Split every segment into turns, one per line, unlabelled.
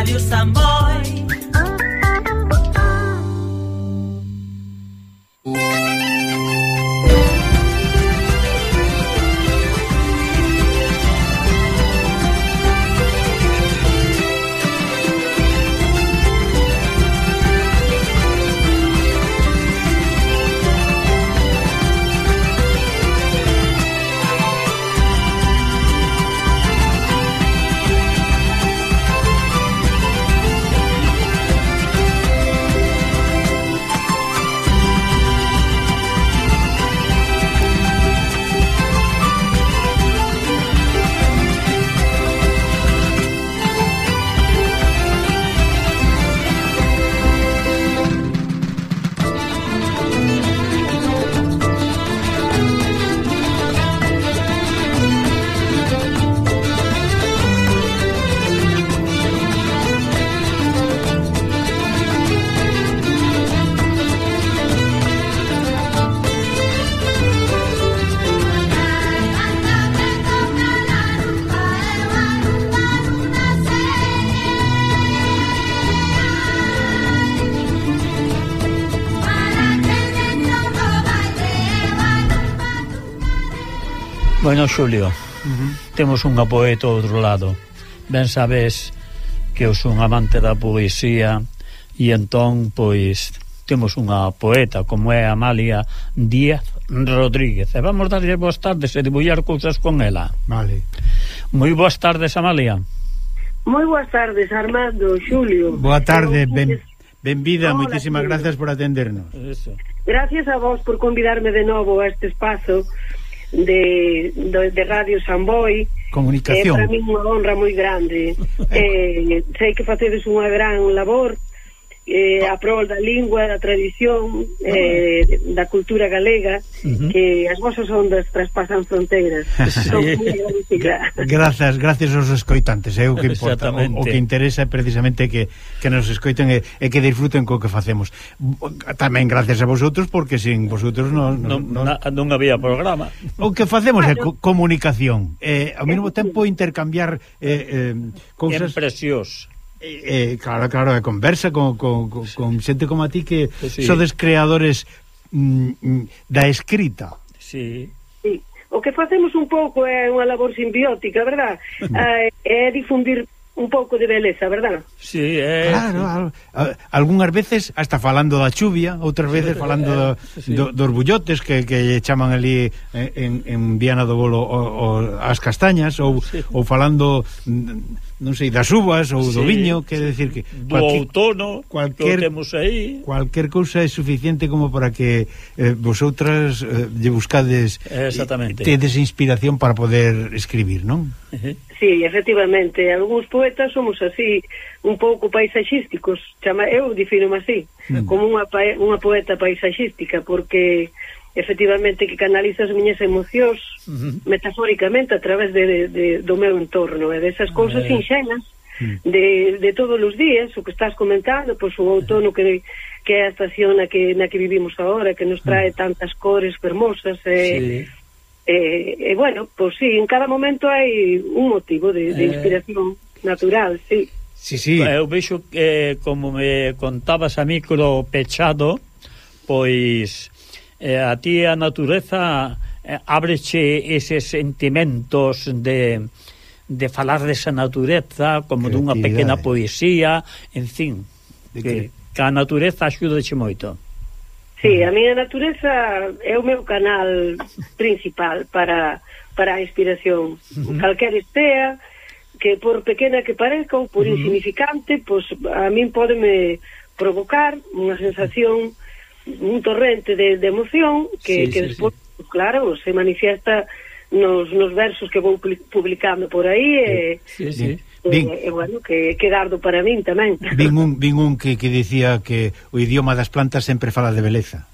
Radio Sambo.
Bueno, Xulio uh -huh. temos unha poeta ao outro lado. Ben sabes que eu son amante da poesía e entón pois temos unha poeta como é Amalia Díaz Rodríguez. E vamos darlle boas tardes e dibullar cousas con ela.
Vale.
Moi boas tardes Amalia.
Moi boas tardes Armando, Xulio.
Boa tarde, ben, benvida moitísimas gracias por atendernos.
Eso.
gracias a vos por convidarme de novo a este espazo de, de, de Radio Samboy
Comunicación.
É eh, para mí unha honra moi grande eh, sei que facedes unha gran labor eh, a prol da lingua, da tradición, eh, da cultura galega, uh -huh. que as vosas ondas traspasan fronteiras.
Son Grazas, gracias aos escoitantes, é eh, o que importa, o, o que interesa é precisamente que, que nos escoiten e, e que disfruten co que facemos. Tamén gracias a vosotros, porque sin vosotros non...
Non, non, non había programa.
O que facemos é co comunicación, eh, ao mesmo tempo intercambiar eh, eh, cousas...
Impresións
Eh, eh, claro, claro, a conversa con, con, con, con xente como a ti que sí. sodes creadores mm, mm, da escrita.
Sí.
sí. O que facemos un pouco é unha labor simbiótica, verdad? eh, é difundir un pouco de beleza, verdad?
Sí, é...
Claro, al, algunhas veces hasta falando da chuvia, outras veces falando eh, do, sí. do, dos bullotes que, que chaman ali eh, en, en Viana do Bolo o, o, as castañas, ou, sí. ou falando... Mm, non sei, das uvas ou do viño, quer decir que
do outono, cualquier, que temos aí.
Cualquier cousa é suficiente como para que eh, vosotras eh, lle buscades
Exactamente.
tedes inspiración para poder escribir, non?
Uh -huh. Sí, efectivamente, algúns poetas somos así, un pouco paisaxísticos, chama eu definome así, mm. Como unha unha poeta paisaxística porque efectivamente que canalizo as miñas emocións uh -huh. metafóricamente a través de, de, de, do meu entorno e desas cousas eh. uh -huh. Mm. de, de todos os días, o que estás comentando, pois o outono que que é a estación na que na que vivimos agora, que nos trae mm. tantas cores fermosas e sí. e, e bueno, pois sí, en cada momento hai un motivo de, de eh. inspiración eh... natural, sí.
Sí, sí. Eu vexo que como me contabas a micro pechado, pois eh, a ti a natureza eh, ábreche eses sentimentos de de falar desa natureza como dunha pequena poesía, en fin, que, que a natureza axúdache moito.
Sí, a miña natureza é o meu canal principal para, para a inspiración. Uh -huh. Calquer estea, que por pequena que parezca ou por uh -huh. insignificante, pois a min podeme provocar unha sensación uh un torrente de, de emoción que, sí, que sí, despois, sí. claro, se manifiesta nos, nos versos que vou publicando por aí e,
sí, sí.
e, vin, e bueno, que, que dardo para min tamén
Vin un, vin un que, que dicía que o idioma das plantas sempre fala de beleza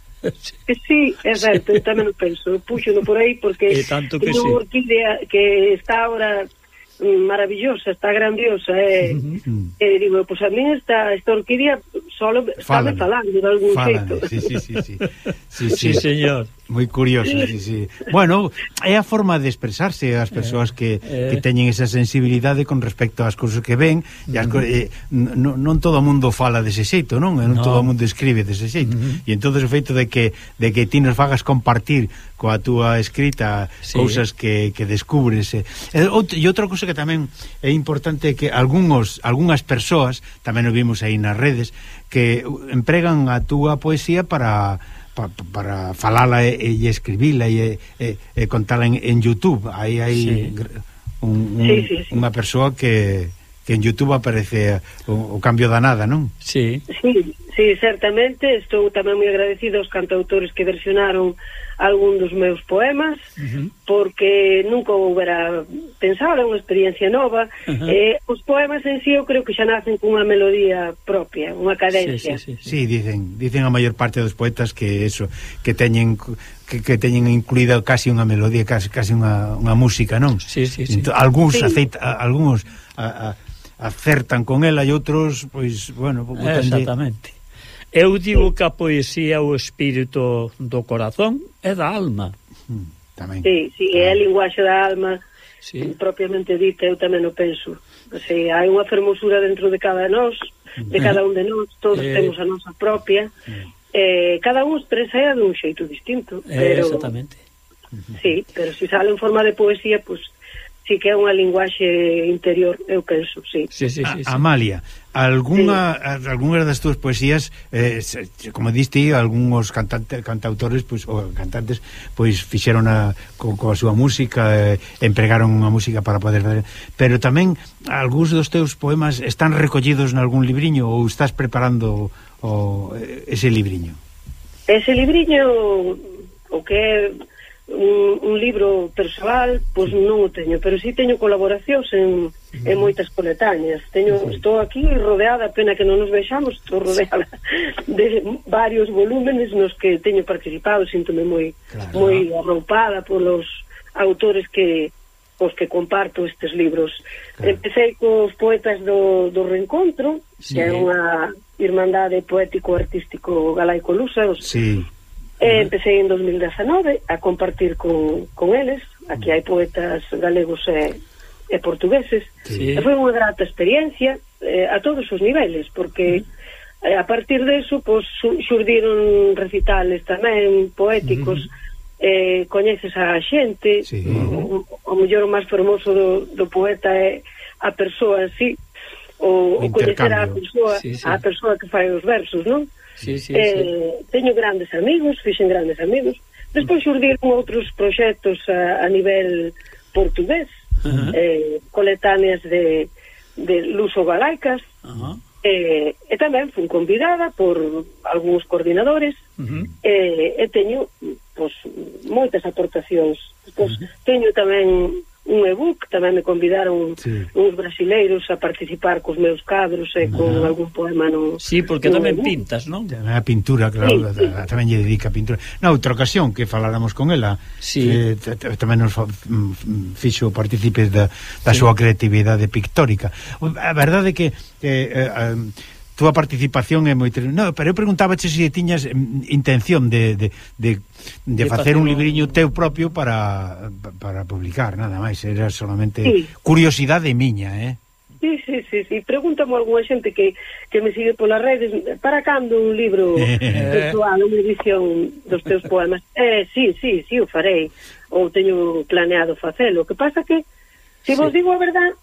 Que sí, é certo, sí. eu tamén o penso Puxo no por aí porque
é tanto que sí.
orquídea que está ahora Mm, maravillosa, está grandiosa eh. e, uh eh, -huh. e digo, pois a min esta, esta orquídea solo sabe falar de algún
Fálame.
xeito
sí, sí, sí, sí. sí,
sí. sí señor
moi curioso sí, sí. bueno, é a forma de expresarse as eh, persoas que,
eh.
que teñen esa sensibilidade con respecto ás cousas que ven e as, co eh, non, non todo o mundo fala dese xeito, non? non
no.
todo o mundo escribe dese xeito, uh -huh. e entonces o feito de que de que ti nos fagas compartir coa túa escrita
sí.
cousas que, que descubres e, e outra cousa que tamén é importante que algúns algunhas persoas, tamén o vimos aí nas redes, que empregan a túa poesía para para, para falala e, e escribila e, e, e contala en, en Youtube aí hai
sí.
un, un,
sí, sí, sí.
unha persoa que, que en Youtube aparece o, o cambio da nada, non?
Sí.
sí, sí, certamente estou tamén moi agradecido aos cantautores que versionaron algún dos meus poemas
uh -huh.
porque nunca houbera pensado, é unha experiencia nova
uh -huh.
eh, os poemas en sí eu creo que xa nacen cunha melodía propia unha cadencia
sí, sí, sí,
sí. sí dicen, dicen a maior parte dos poetas que eso que teñen que, que teñen incluída casi unha melodía casi, casi unha, unha música, non?
Sí, sí, sí.
Entón, algúns
sí.
aceita, a, algúns a, a, acertan con ela e outros, pois, bueno, eh, botanlle,
Exactamente. Eu digo que a poesía é o espírito do corazón e da alma.
Mm, tamén.
Sí, sí, é a linguaxe da alma
sí.
Eh, propiamente dita, eu tamén o penso. O sea, hai unha fermosura dentro de cada nós, de cada un de nós, todos
eh,
temos a nosa propia. Eh, eh cada un expresa de un xeito distinto,
eh,
pero
Exactamente.
Sí, pero se si sale en forma de poesía, pois pues, sí que é unha linguaxe interior, eu penso, sí.
Sí, sí, sí, sí.
A, Amalia, algunha sí. algunhas das túas poesías, eh, como diste, algúns cantante, cantautores, pois ou cantantes, pois fixeron a co, coa súa música, eh, empregaron unha música para poder fazer, pero tamén algúns dos teus poemas están recollidos nalgún libriño ou estás preparando o, eh, ese libriño?
Ese libriño o que un, un libro persoal, pois non o teño, pero si sí teño colaboracións en, en moitas coletañas. Teño, estou aquí rodeada, pena que non nos vexamos, estou rodeada de varios volúmenes nos que teño participado, síntome moi
claro.
moi arroupada polos autores que os que comparto estes libros.
Claro.
Empecé cos poetas do, do reencontro,
sí.
que é unha irmandade poético-artístico galaico-lusa, os
sí
Eh, empecé en 2019 a compartir con, con eles, aquí hai poetas galegos e, e portugueses.
Sí.
E foi unha grata experiencia eh, a todos os niveles, porque eh, a partir deso pois, xurdiron recitales tamén poéticos, eh, coñeces a xente,
sí.
o, o mellor o máis formoso do, do poeta é a persoa en sí, o,
o,
o coñecer a persoa,
sí, sí.
a persoa que fai os versos, non?
Mm Sí, sí,
eh. Teño grandes amigos, fixen grandes amigos. Despois surdiron outros proxectos a, a nivel portugués,
uh -huh.
eh, coletáneas de, de luso-galaicas, uh
-huh.
eh, e tamén fui convidada por algúns coordinadores,
uh -huh.
eh, e teño pues, moitas aportacións. Pois, uh -huh. Teño tamén un ebook, tamén me convidaron
sí.
uns brasileiros a participar cos meus cadros e con
ah.
algún poema no
Sí, porque
no
tamén
ebook.
pintas, non?
A pintura, claro,
sí, sí.
tamén lle dedica a pintura. Na outra ocasión que faláramos con ela,
sí.
Eh, que tamén nos mm, fixo partícipes da, da
sí.
súa creatividade pictórica. A verdade é que eh, eh, eh túa participación é moi no, pero eu preguntábache se si tiñas intención de, de, de, de,
de
facer un libriño teu propio para, para publicar, nada máis, era solamente
sí.
curiosidade miña, eh?
Sí, sí, sí, sí. Pregúntame algunha xente que, que me sigue polas redes para cando un libro virtual, unha edición dos teus poemas. Eh, sí, sí, sí, o farei ou teño planeado facelo. O que pasa que, se si
sí.
vos digo a verdade,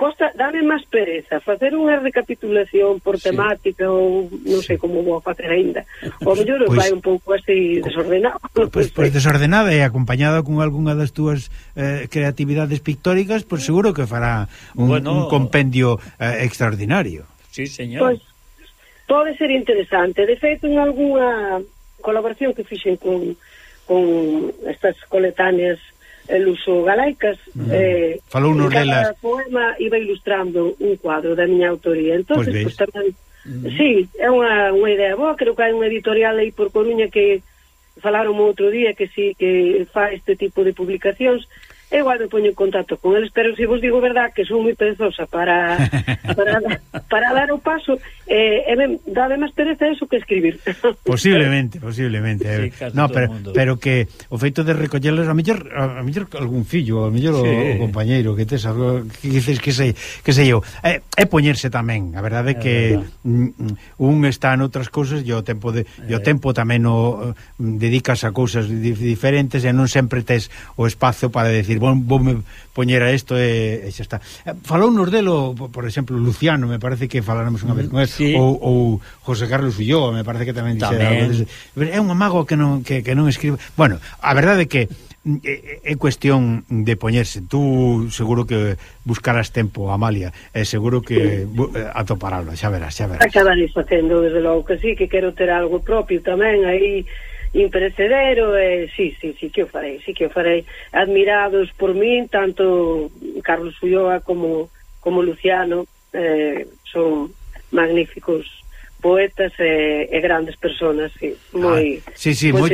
costa dame máis pereza facer unha recapitulación por temática sí. ou non sei como vou a facer aínda. O mellor pues,
pois-
vai un pouco así desordenado.
Pois, pois pues, pues, desordenada e acompañada con algunha das túas eh, creatividades pictóricas, pois pues seguro que fará un,
bueno, un
compendio eh, extraordinario.
Sí, señor.
Pois, pues, pode ser interesante. De feito, en algunha colaboración que fixen con, con estas coletáneas Eh, luso-galaicas. Mm. Eh,
Falou nos delas.
poema iba ilustrando un cuadro da miña autoría. entonces
pois
pues, tamén... Mm. Sí, é unha, unha idea boa. Creo que hai unha editorial aí por Coruña que falaron outro día que sí que fa este tipo de publicacións e igual me poño en contacto con eles, pero se vos digo verdad que son moi perezosa para, para, para dar o paso, eh, e ben, dade máis pereza eso que escribir.
Posiblemente, posiblemente.
Sí,
eh. no, pero, pero que o feito de recollerles, a mellor, a mellor algún fillo, a mellor sí. o, o compañeiro que tes, algo, que, dices que, sei, que sei eu. É, é poñerse tamén, a verdade é que verdad. Mm, un está en outras cousas e o tempo, de, e o tempo tamén o, dedicas a cousas diferentes e non sempre tes o espazo para decir vou, vou me poñer a isto e, e xa está. Eh, Falounos delo, por exemplo, Luciano, me parece que faláramos unha vez con él, sí. ou, ou José Carlos Ulloa, me parece que tamén dixera. É un amago que non, que, que non escribe... Bueno, a verdade é que é, é cuestión de poñerse tú seguro que buscarás tempo Amalia, é seguro que eh, atoparalo, xa verás, xa verás
Acabaré facendo, desde logo que sí, que quero ter algo propio tamén aí imperecedero e sí, sí, sí que o farei, sí que o farei. Admirados por min tanto Carlos Ulloa como como Luciano eh, son magníficos poetas e, e grandes personas, sí, moi
ah, Sí, sí, moi,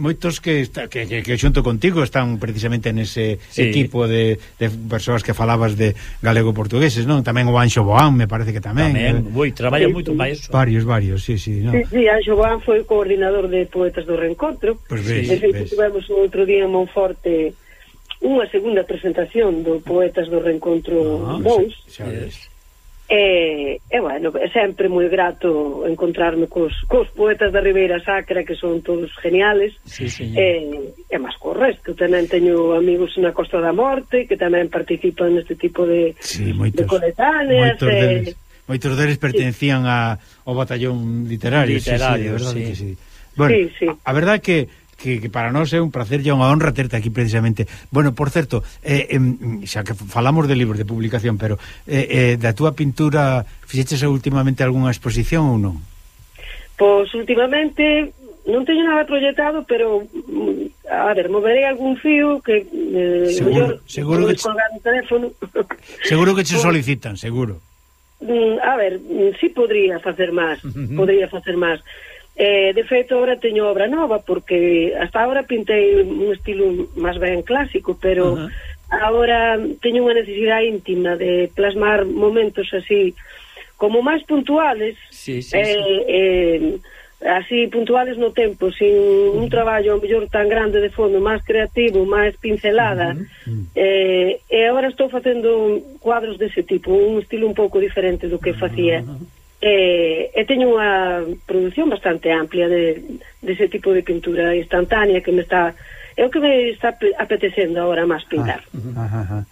moitos que, está, que, que, que xunto contigo están precisamente nese sí. equipo de, de persoas que falabas de galego-portugueses, non? Tamén o Anxo Boán, me parece que tamén.
Tamén, eh. moi, traballa sí, moito máis.
Varios, varios, sí, sí. No.
Sí, sí, Anxo Boán foi coordinador de Poetas do Reencontro.
Pues ves,
sí, ves. Tivemos outro día en Monforte unha segunda presentación do Poetas do Reencontro 2. Ah, xa, xa ves. E, e bueno, é sempre moi grato encontrarme cos, cos poetas da Ribeira Sacra que son todos geniales
sí,
e, e máis co resto tamén teño amigos na Costa da Morte que tamén participan neste tipo de,
sí, moitos,
de coletáneas
moitos, e, deles, moitos deles pertencían sí. a, ao batallón literario,
literario
sí, sí,
sí.
Que sí. Bueno, sí, sí. A, a verdade que que, que para nós é un placer e unha honra terte aquí precisamente. Bueno, por certo, eh, eh, xa que falamos de libros de publicación, pero eh, eh, da túa pintura fixeches últimamente algunha exposición ou non?
Pois últimamente non teño nada proyectado, pero mm, a ver, moverei algún fío que eh,
seguro, mellor, seguro pois que
teléfono.
Seguro que che pois solicitan, seguro.
Mm, a ver, si sí podría facer máis, uh -huh. podría facer máis. Eh, de feito, agora teño obra nova, porque hasta agora pintei un estilo máis ben clásico, pero uh -huh. agora teño unha necesidade íntima de plasmar momentos así, como máis puntuales,
sí, sí,
eh,
sí.
Eh, así puntuales no tempo, sin un traballo mellor tan grande de fondo, máis creativo, máis pincelada. Uh -huh. Eh, e agora estou facendo cuadros dese tipo, un estilo un pouco diferente do que facía. Uh -huh. Eh, e, e teño unha produción bastante amplia de, de ese tipo de pintura instantánea que me está é o que me está apetecendo agora máis pintar.
Ah, ah, ah,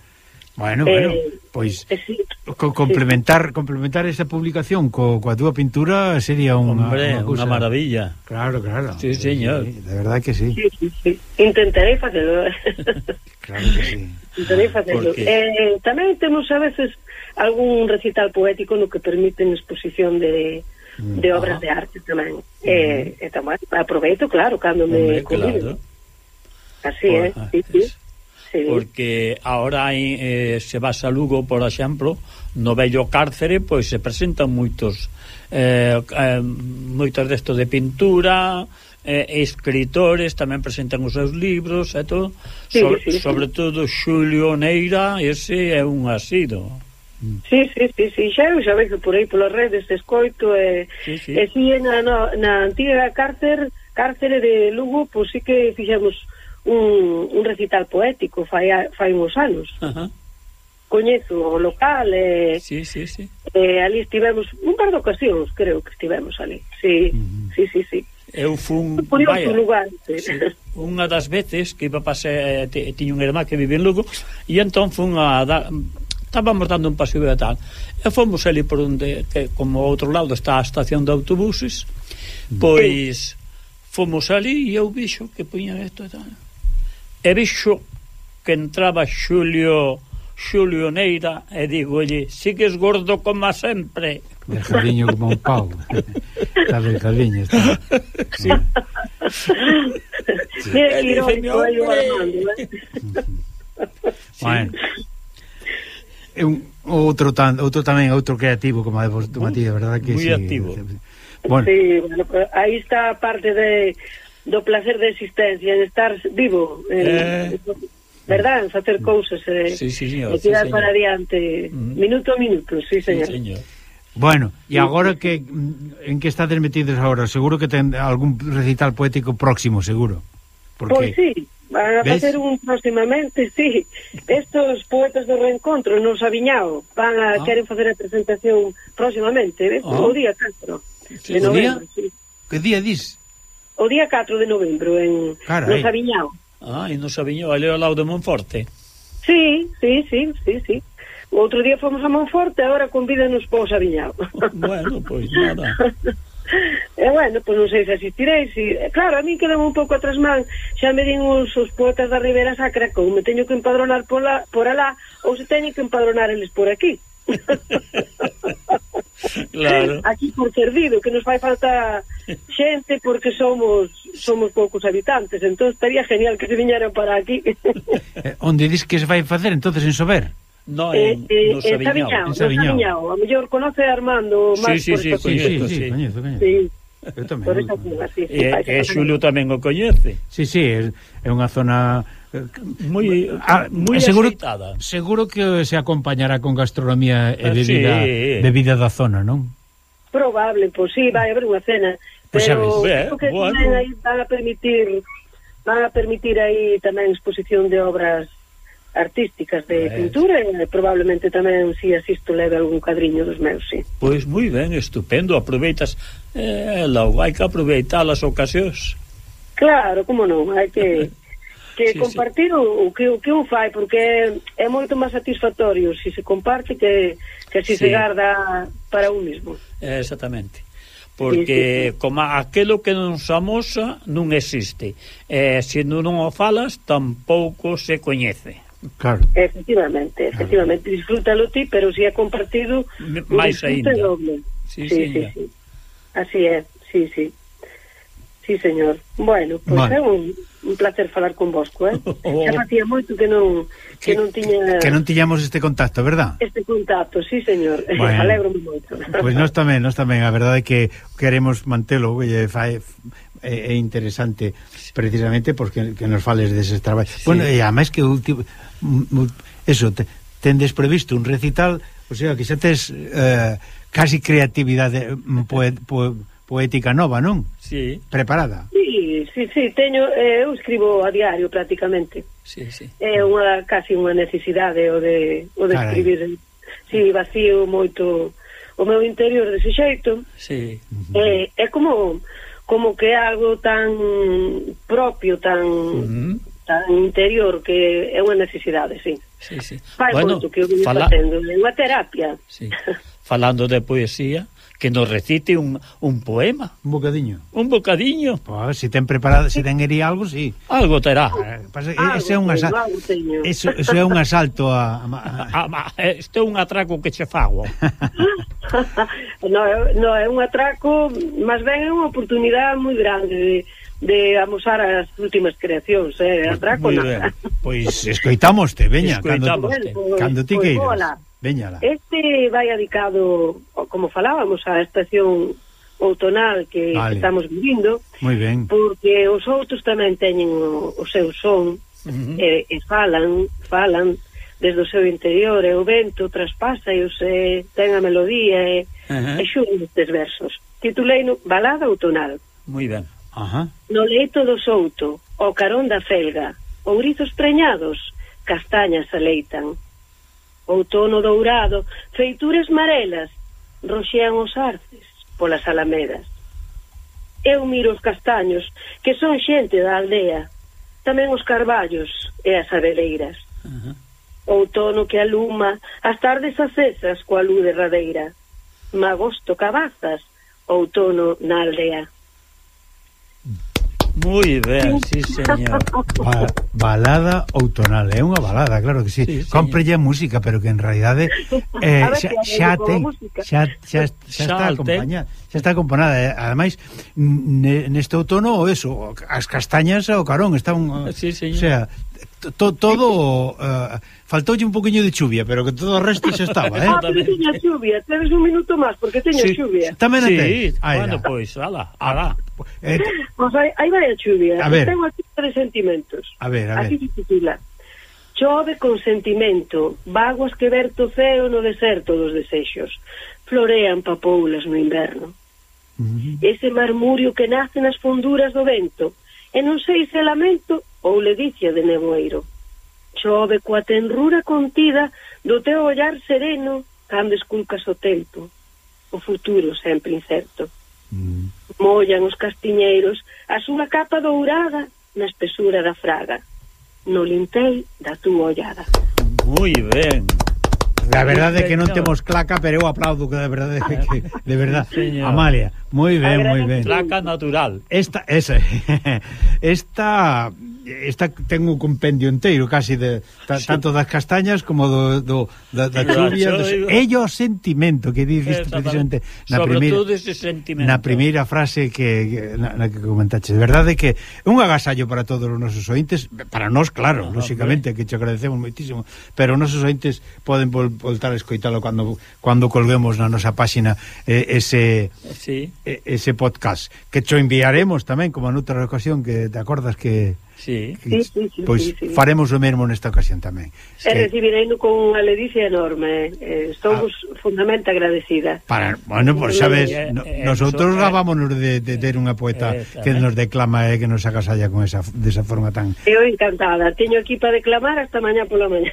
bueno, eh, bueno, pois eh, sí, co complementar sí. complementar esa publicación co, coa túa pintura sería unha
Hombre,
unha,
maravilla.
Claro, claro.
Sí, señor.
Sí, de verdad que sí.
sí, sí, sí. Intentarei facelo.
Claro que sí.
Porque... Eh, tamén temos a veces algún recital poético no que permiten exposición de mm, de obras ah. de arte tamén. Mm. Eh, e tamén aproveito, claro, cando me Hombre, convido.
Claro.
Así, Por, eh? Ah, sí, sí. Sí.
Porque ahora eh, se va a Lugo, por exemplo, no vello cárcere, pois se presentan moitos eh, eh, moitos destos de pintura, eh, escritores tamén presentan os seus libros e todo
sí, so, sí,
sobre sí. todo Xulio Neira ese é un asido
Sí, sí, sí, sí, xa eu xa vexo por aí polas redes escoito e, sí, sí. e si na, na, na antiga cárcer cárcere de Lugo pois sí que fixemos un, un recital poético fai, fai uns anos
Ajá.
coñezo o local e,
sí, sí, sí.
e ali estivemos un par de ocasións creo que estivemos ali sí, uh -huh. sí, sí, sí
eu fun
vaya, sí,
unha das veces que iba pasar eh, te, tiña un irmán que vive en Lugo e entón fun a dar estábamos dando un paseo e tal. E fomos ali por onde que como outro lado está a estación de autobuses mm. pois fomos ali e eu vixo que puñan isto e tal. E vixo que entraba Xulio Xulio Neira e digolle, sigues gordo como sempre.
Dejadiño como un pau. está dejadiño, está.
Sí.
sí. Mira, sí. irónico, aí o Armando,
eh? sí. Bueno. Un, outro tan, outro tamén, outro creativo como é tu uh, Matías, verdad que
Muy
sí.
activo.
Bueno. Sí, bueno, aí está a parte de do placer de existencia, de estar vivo.
Eh, eh
verdad? En facer mm. cousas e, eh,
sí, sí, señor,
e tirar mm-hmm.
sí, señor.
para adiante
mm
minuto a minuto, sí, señor.
Sí,
señor.
Bueno, e agora que mm, en que estades metidos agora, seguro que ten algún recital poético próximo, seguro.
Porque Pois sí, van a
¿ves?
facer un próximamente, sí. Estos poetas do reencontro no Sabiñao van a
ah.
queren facer a presentación próximamente, ves?
Ah.
O día 4
sí,
de
novembro,
día?
sí.
Que día dis?
O día 4 de novembro en
Carai.
no Sabiñao.
Ah, e non sabiño, ali ao lado de Monforte.
Sí, sí, sí, sí, sí. O outro día fomos a Monforte, agora convídanos para o Sabiñao.
Bueno, pois pues, nada.
E bueno, pois non sei se asistireis si... e, Claro, a mí quedam un pouco atrás man Xa me din os, os poetas da Ribera Sacra Como me teño que empadronar pola, por alá Ou se teñen que empadronar eles por aquí
claro.
aquí por servido, que nos vai falta xente porque somos somos poucos habitantes, entón estaría genial que se viñeran para aquí.
eh, onde dis que se vai facer entonces en Sober?
No,
eh,
en,
eh,
eh,
no
Sabiñao.
En Sabiñao,
a mellor conoce a Armando máis
sí, sí,
sí,
sí,
sí, sí,
sí,
coñezo, coñezo.
Sí.
Eu tamén.
Por esa, sí, sí,
e, e Xulio tamén o coñece.
Sí, sí, é, é unha zona moi a,
moi
ah,
eh,
seguro,
aceitada.
Seguro que se acompañará con gastronomía e
ah,
bebida,
sí.
bebida da zona, non?
Probable, pois pues, sí, vai haber unha cena.
Pues
pero creo que
bueno.
tamén aí van a permitir van a permitir aí tamén exposición de obras artísticas de
ben.
pintura e probablemente tamén si asisto leve algún cadriño dos meus, si.
Pois moi ben, estupendo, aproveitas eh, ela, hai que aproveitar as ocasións.
Claro, como non, hai que que
sí,
compartir sí. O, o que o que un fai porque é, é moito máis satisfactorio se si se comparte que que se si
sí.
se garda para un mismo.
Eh, exactamente. Porque sí, sí, sí. como aquilo que non se amosa non existe. Eh, se non o falas tampouco se coñece.
Claro.
Efectivamente, efectivamente, claro. disfrútalo ti, pero se si é compartido
máis aínda. Sí,
sí, sí, sí. Así é. Sí, sí. Sí, señor. Bueno, pois pues
vale.
é un, un placer falar con vosco, eh?
Oh.
Xa facía moito que non que, non tiña
Que non tiñamos este contacto, verdad?
Este contacto, sí, señor.
Bueno.
Alegro moito.
Pois pues nós tamén, nós tamén, a verdade é que queremos mantelo, e fai é, é interesante precisamente porque que nos fales deses traballos.
Sí.
Bueno, e además que último eso te, tendes previsto un recital, o sea, que xa tes eh, casi creatividade mm, poe, poe, poética nova, non?
Sí.
Preparada.
Sí, sí, sí teño, eh, eu escribo a diario prácticamente.
Sí, sí.
É unha casi unha necesidade o de o de
Carai.
escribir. Sí, vacío moito o meu interior dese xeito.
Sí.
Eh, é como como que algo tan propio, tan
uh -huh.
tan interior que é unha necesidade, sí.
Sí, sí.
Fai
bueno,
moito que eu
fala...
facendo, é unha terapia.
Sí. Falando de poesía, que nos recite un, un poema.
Un bocadiño.
Un bocadiño.
Pois, se si ten preparado, se ten eri algo, sí.
Algo terá.
Eh, pasa, ese é un asalto. Eso, eso é un asalto a... a,
eh, isto é un atraco que che fago.
no, no, é un atraco, máis ben é unha oportunidade moi grande de de amosar as últimas creacións, eh, atraco nada.
Pois escoitámoste, veña,
escoitámoste.
cando,
cando ti
pois,
queiras.
Pois,
Veñala.
Este vai adicado, como falábamos, á estación outonal que
vale.
estamos vivindo.
Moi ben.
Porque os outros tamén teñen o, o seu son
uh -huh.
e, e falan, falan desde o seu interior e o vento traspasa e os, e, ten a melodía e,
uh -huh.
e xun estes versos. Titulei no Balada outonal.
Moi ben.
Ajá.
No leito do souto, o carón da felga, ourizos preñados, castañas aleitan outono dourado, feituras marelas, roxean os arces polas alamedas. Eu miro os castaños, que son xente da aldea, tamén os carballos e as abeleiras.
Uh -huh.
Outono que aluma as tardes acesas coa luz derradeira. Magosto cabazas, outono na aldea.
Moi ben, sí, señor.
Ba balada outonal, é unha balada, claro que sí.
sí
Cómprelle música, pero que en realidade eh, xa, xa ten, xa, xa, xa está acompañada, xa está acompañada. Eh? Ademais, neste outono, eso, as castañas ao carón, está un,
sí, señor.
o sea, to, todo uh, faltoulle un poquinho de chuvia, pero que todo o resto xa estaba, eh?
Ah, pero teña chuvia, tedes un minuto máis porque teña
sí.
chuvia.
Tamén a ten. Sí,
bueno, pois, pues, ala, ala.
Eh,
pois pues hai, hai vai. A
ver.
Tengo aquí tres sentimentos.
A ver, a ver.
Aquí titula. Chove con sentimento, vaguas que verto ceo no deserto dos desexos. Florean papoulas no inverno. Uh -huh. Ese marmurio que nace nas funduras do vento, e non sei se lamento ou ledicia de nevoeiro. Chove coa tenrura contida do teu ollar sereno cando esculcas o tempo. O futuro sempre incerto. Mm. Mollan os castiñeiros a súa capa dourada na espesura da fraga. No lintei da túa ollada.
Moi ben.
La verdade é que non temos claca, pero eu aplaudo que de verdade que de verdade sí, Amalia, moi ben, moi ben.
Claca natural.
Esta esa esta esta ten un compendio enteiro casi de ta, sí. tanto das castañas como do, do da, da chuvia. dos, Ello sentimento que dices precisamente
na primeira
na primeira frase que na, na que comentaches. De verdade que é un agasallo para todos os nosos ointes, para nós claro, no, lógicamente que che agradecemos moitísimo, pero os nosos ointes poden voltar a escoitalo cando cando colguemos na nosa páxina eh, ese sí. eh, ese podcast que cho enviaremos tamén como noutra ocasión que te acordas que
Sí.
Sí, sí, sí,
pois
sí, sí.
faremos o mesmo nesta ocasión tamén.
E que... recibireino con unha ledicia enorme. Eh, estamos ah. fundamente agradecida.
Para, bueno, pois pues, sabes, eh, no, eh, nosotros eh, gavámonos de, de ter unha poeta eh, que nos declama e eh, que nos agasalla con esa desa forma tan.
Eu encantada. Teño aquí para declamar hasta mañá pola mañá.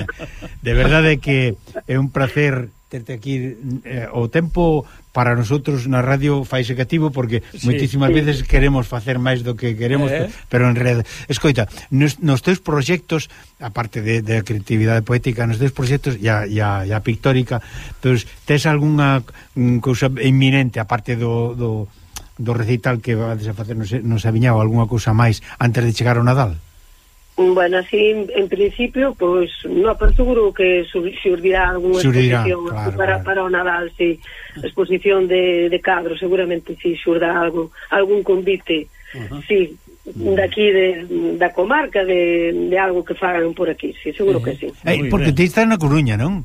de verdade que é un placer terte aquí eh, o tempo para nosotros na radio faise cativo porque sí, moitísimas sí. veces queremos facer máis do que queremos, eh. pero en realidad, escoita, nos, nos teus proxectos, aparte de, de creatividade poética, nos teus proxectos e a, e a, e a pictórica, pues, tes algunha mm, cousa inminente aparte do, do do recital que vades a facer, nos, nos non algunha cousa máis antes de chegar ao Nadal?
Bueno, así, en principio, pues, no, pero seguro que surdirá alguna exposición claro, para, claro. para o Nadal, sí. Exposición de, de cadros, seguramente, sí, surda algo, algún convite, uh -huh. sí, daqui de, da comarca, de, de algo que fagan por aquí, sí, seguro uh -huh. que sí.
Eh, porque te está na Coruña, non?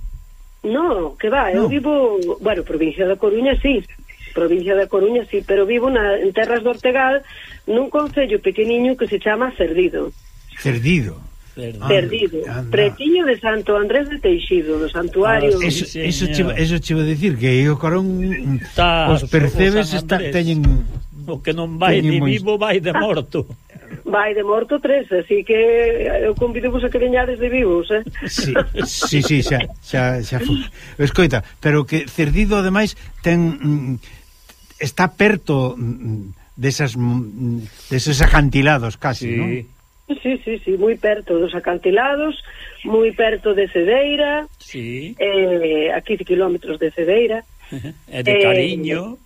No, que va, no. eu vivo, bueno, provincia da Coruña, sí, provincia da Coruña, sí, pero vivo na, en Terras do Ortegal, nun concello pequeniño que se chama Cerdido.
Uh
Perdido. Perdido. Anda. Pretiño de Santo Andrés de Teixido, do santuario. Ah,
eso, sí, eso, che, eso che dicir que o carón mm, está, os percebes está, teñen
o que non vai de vivo vai de morto.
Vai de morto tres, así que eh, eu convido vos a que veñades de vivos, eh?
Sí, sí, sí xa, xa, xa fu. Escoita, pero que Cerdido, ademais, ten mm, está perto mm, desas, deses acantilados, casi, sí. non?
Sí, sí, sí, moi perto dos acantilados, moi perto de Cedeira,
sí.
eh, a 15 kilómetros de Cedeira.
e de eh, Cariño.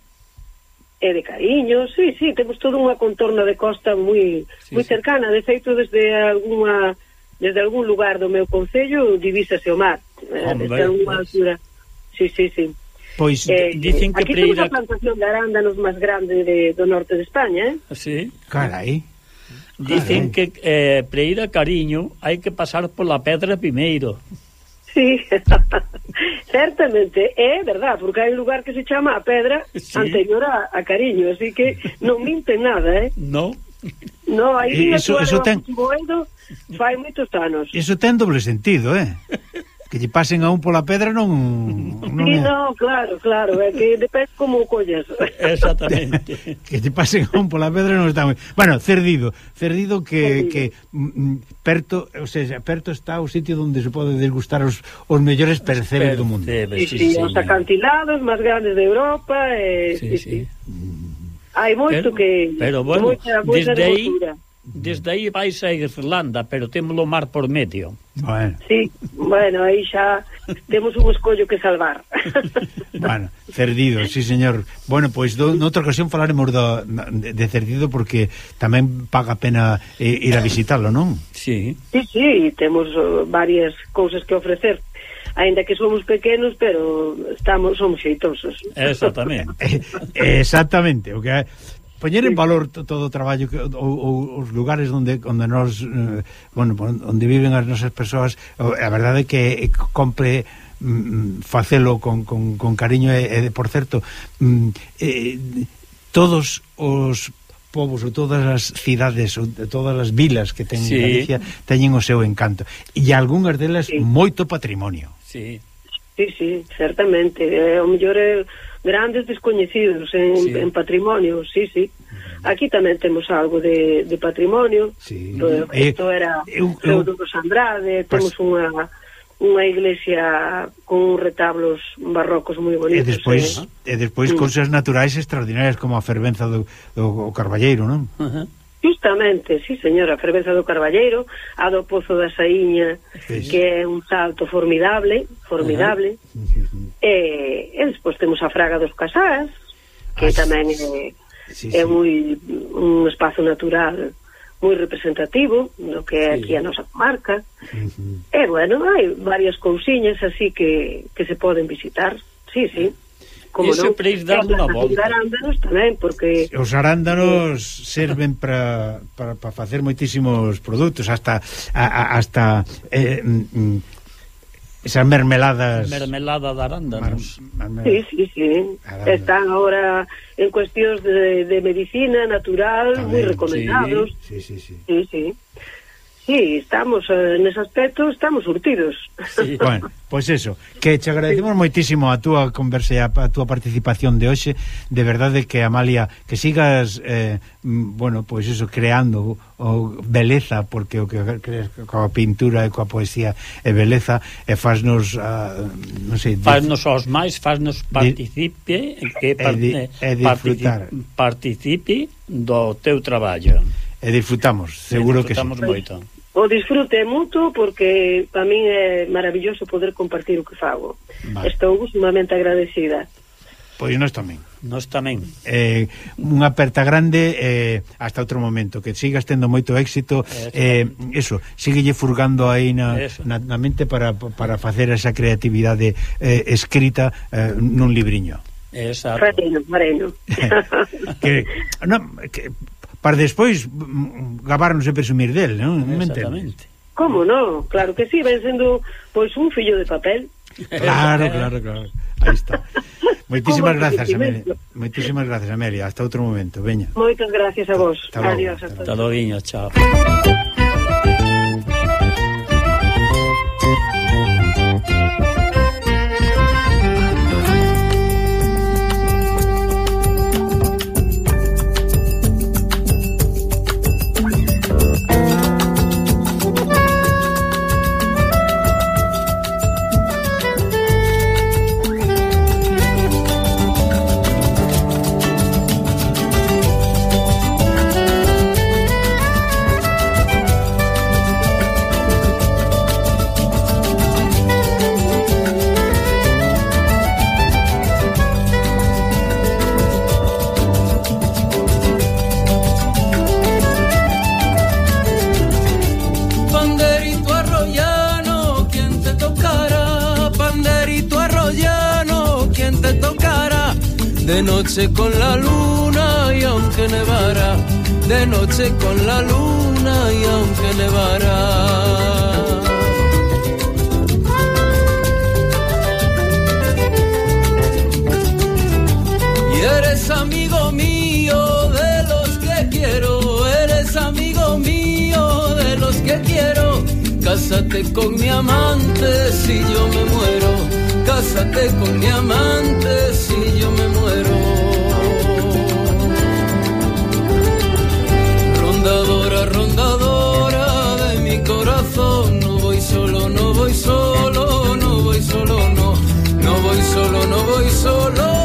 Eh, e de Cariño, sí, sí, temos toda unha contorna de costa moi sí, moi cercana, de feito desde alguna desde algún lugar do meu concello divísase o mar, eh, Hombre, desde algunha pues. altura. Sí, sí, sí.
Pois eh, dicen que
Aquí temos a plantación de arándanos máis grande de, do norte de España, eh?
Ah, sí.
Carai.
Dicen que eh, para ir a Cariño hai que pasar pola pedra primeiro.
Sí, certamente, é verdad, porque hai un lugar que se chama a pedra sí. anterior a, a Cariño, así que non minte nada, eh?
No.
No, aí
iso, iso ten...
Fai moitos anos.
Iso ten doble sentido, eh? que lle pasen a un pola pedra non...
non sí, no, claro, claro, é que depende como o colles.
Exactamente.
que te pasen a un pola pedra non está moi... Bueno, Cerdido, Cerdido que, Cerdido. que mm, mm perto, o sea, perto está o sitio onde se pode degustar os, os mellores percebes do mundo.
Sí, sí, sí, os acantilados máis grandes de Europa, eh, sí, sí. sí. sí. Hai moito
pero,
que...
Pero, bueno, desde aí, Desde aí vais a Irlanda, pero temos o mar por medio.
Bueno.
Sí, bueno, aí xa temos un escollo que salvar.
bueno, Cerdido, sí señor. Bueno, pois pues, noutra ocasión falaremos do, de, de Cerdido porque tamén paga pena eh, ir a visitarlo, non?
Sí.
Sí, sí, temos uh, varias cousas que ofrecer aínda que somos pequenos, pero estamos somos xeitosos.
Exactamente.
Eh, exactamente, o que poñer en valor todo o traballo que, ou, os lugares onde onde nós eh, bueno, onde viven as nosas persoas, a verdade é que compre mm, mm, facelo con, con, con cariño e, e por certo mm, eh, todos os povos ou todas as cidades ou todas as vilas que ten
sí.
Galicia teñen o seu encanto e algunhas delas
sí.
moito patrimonio.
Sí.
Sí, sí, certamente, eh, o mellor é grandes descoñecidos en,
sí.
en patrimonio, sí, sí. Aquí tamén temos algo de, de patrimonio.
Sí.
Todo,
eh,
isto era
eu, eu,
dos Andrade, temos pues, unha unha iglesia con retablos barrocos moi bonitos.
E despois,
eh,
e despois
mm.
cousas naturais extraordinarias como a fervenza do, do Carballeiro, non?
Uh -huh.
Justamente, sí, señora, a fervenza do Carballeiro, a do Pozo da Saíña,
sí.
que é un salto formidable, formidable. Uh -huh. e, e despois temos a Fraga dos Casás, que
ah,
tamén é,
sí,
é
sí.
moi un espazo natural moi representativo do que é
sí.
aquí a nosa comarca.
Uh -huh.
E, bueno, hai varias cousiñas así que, que se poden visitar, sí, sí como
Ese
non?
preis
darlle
unha volta.
Os arándanos tamén, porque...
Os arándanos serven para facer moitísimos produtos, hasta a, a, hasta eh, mm, mm, esas mermeladas...
Mermelada de arándanos.
Mar, mar,
sí, sí, sí.
Arándanos.
Están ahora en cuestións de, de medicina natural,
tamén,
moi recomendados.
Sí, sí, sí.
sí, sí. Sí, estamos eh, nese aspecto estamos surtidos.
Sí,
bueno, pois pues eso, que che agradecemos sí. moitísimo a túa conversa e a, a túa participación de hoxe. De verdade que Amalia, que sigas eh, bueno, pois pues eso creando o beleza porque o que crees coa pintura e coa poesía é beleza e faznos uh, ah, non sei,
faznos os máis, faznos participe, que par,
e, di, e
particip, participe do teu traballo.
E disfrutamos, seguro e disfrutamos que sí.
moito.
O disfrute é mutuo porque para min é maravilloso poder compartir o que fago.
Vale.
Estou sumamente agradecida.
Pois nós tamén.
Nós tamén.
Eh, unha aperta grande eh, hasta outro momento. Que sigas tendo moito éxito. Eh, eso, síguelle furgando aí na,
eso.
na, na mente para, para facer esa creatividade eh, escrita eh, nun libriño.
Exacto.
Mareno, mareno.
que, no, que para despois mm, gabarnos e presumir del, non? Me
Exactamente.
Como non? Claro que sí, ven sendo pois un fillo de papel.
Claro, claro, claro. Aí está. Moitísimas grazas, Amelia. Moitísimas grazas, Amelia. Hasta outro momento, veña.
Moitas gracias a vos.
Hasta
Adiós.
Hasta,
hasta,
hasta, logo, chao.
Noche con la luna y aunque nevara, de noche con la luna y aunque nevara. Y eres amigo mío de los que quiero, eres amigo mío de los que quiero. Cásate con mi amante si yo me muero, cásate con mi amante si yo me muero. color.